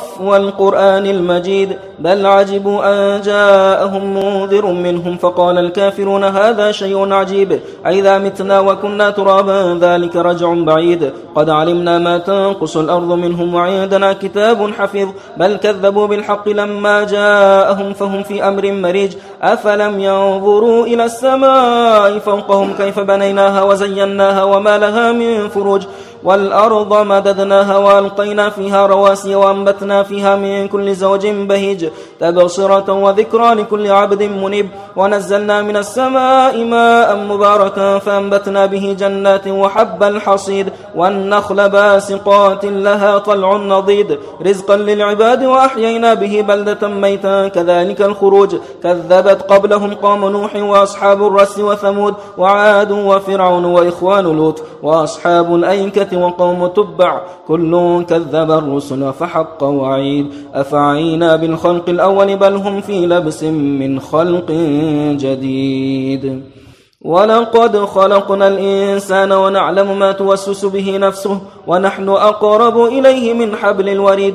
قاف والقرآن المجيد بل عجبوا أن جاءهم منذر منهم فقال الكافرون هذا شيء عجيب أئذا متنا وكنا ترابا ذلك رجع بعيد. قد علمنا ما تنقص الأرض منهم وعندنا كتاب حفظ بل كذبوا بالحق لما جاءهم فهم في أمر مريج. أفلم ينظروا إلى السماء فوقهم كيف بنيناها وزيناها وما لها من فروج. والأرض مددناها وألقينا فيها رواسي وأنبتنا فيها من كل زوج بهيج تبصرة وذكرى لكل عبد منيب. ونزلنا من السماء ماء مباركا فأنبتنا به جنات وحب الحصيد. والنخل باسقات لها طلع نضيد. رزقا للعباد وأحيينا به بلدة ميتا. كذلك الخروج. كذبت قبلهم قوم نوح وأصحاب الرس وثمود وعاد وفرعون وإخوان لوط. وأصحاب الأيكة وقوم تبع كل كذب الرسل فحق وعيد. أفعينا بالخلق الأول بل هم في لبس من خلق جديد. ولقد خلقنا الإنسان ونعلم ما توسوس به نفسه ونحن أقرب إليه من حبل الوريد.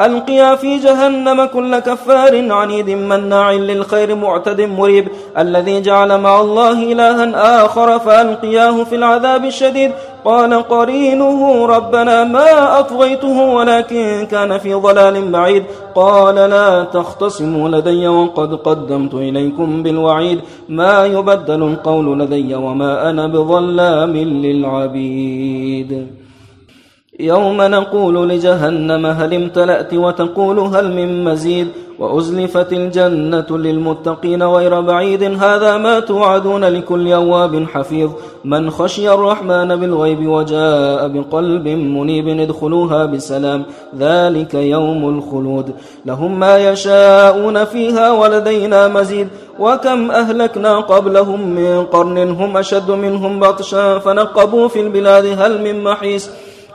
ألقيا في جهنم كل كفار عنيد مناع للخير معتد مريب الذي جعل مع الله إلها آخر فألقياه في العذاب الشديد. قال قرينه ربنا ما أطغيته ولكن كان في ضلال بعيد. قال لا تختصموا لدي وقد قدمت إليكم بالوعيد. ما يبدل القول لدي وما أنا بظلام للعبيد. يوم نقول لجهنم هل امتلأت وتقول هل من مزيد وأزلفت الجنة للمتقين غير بعيد هذا ما توعدون لكل أواب حفيظ من خشي الرحمن بالغيب وجاء بقلب منيب ادخلوها بسلام ذلك يوم الخلود لهم ما يشاءون فيها ولدينا مزيد وكم أهلكنا قبلهم من قرن هم أشد منهم بطشا فنقبوا في البلاد هل من محيص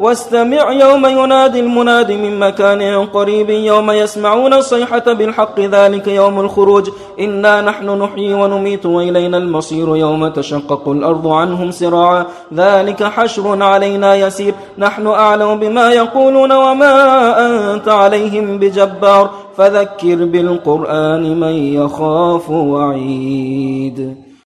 واستمع يوم ينادي المناد من مكان قريب يوم يسمعون الصيحة بالحق ذلك يوم الخروج. إنا نحن نحيي ونميت وإلينا المصير يوم تشقق الأرض عنهم سراعا. ذلك حشر علينا يسير. نحن أعلم بما يقولون وما أنت عليهم بجبار. فذكر بالقرآن من يخاف وعيد.